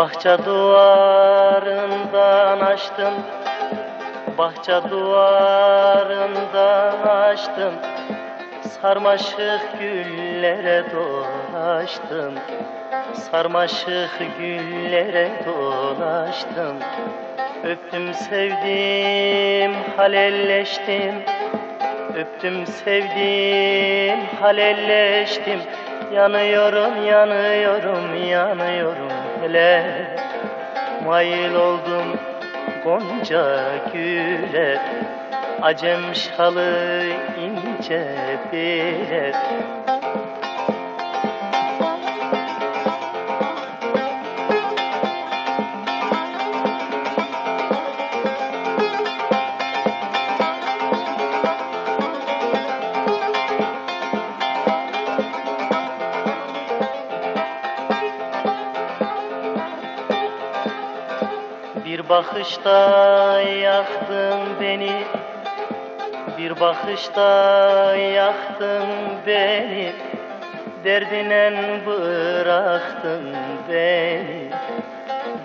Bahçe duvarından açtım. Bahçe duvarından açtım. Sarmaşık güllere dolaştım. Sarmaşık güllere dolaştım. Öptüm sevdim halelleştim. Öptüm sevdim halelleştim Yanıyorum yanıyorum yanıyorum. Hele Mail oldum gonca güle. Acem şalı ince bile Bir bakışta yaktın beni. Bir bakışta yaktın beni. Derdinen bıraktın beni.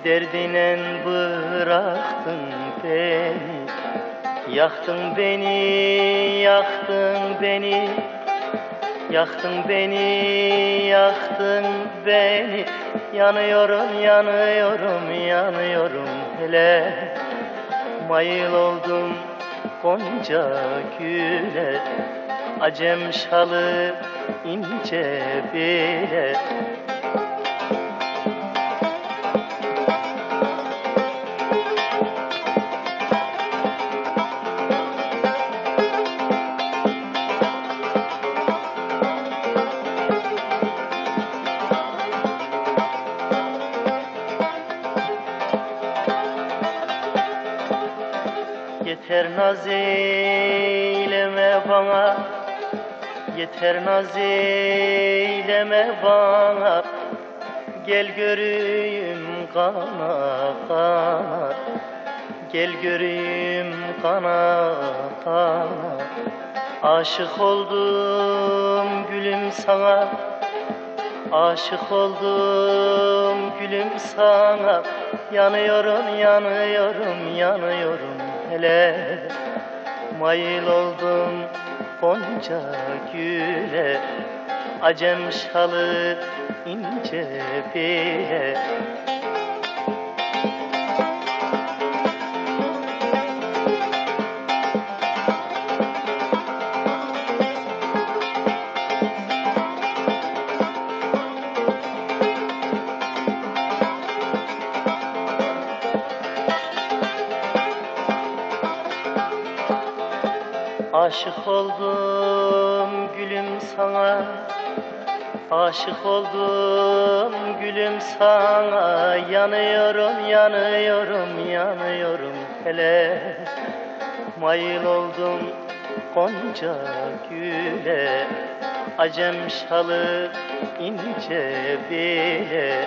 Derdinen bıraktın beni. Yaktın beni, yaktın beni Yaktın beni, yaktın beni. Yanıyorum, yanıyorum, yanıyorum hele. Mayıl oldum gonca güle. Acem şalı ince bile Yeter naz eyleme bana. Yeter naz eyleme bana. Gel göreyim kana kana. Gel göreyim kana kana. Aşık oldum gülüm sana. Aşık oldum gülüm sana. Yanıyorum yanıyorum yanıyorum hele Mayıl oldum gonca güle. Acem şalı ince bile Aşık oldum gülüm sana. Aşık oldum gülüm sana. Yanıyorum yanıyorum yanıyorum. Hele Mayıl oldum gonca güle. Acem şalı ince bile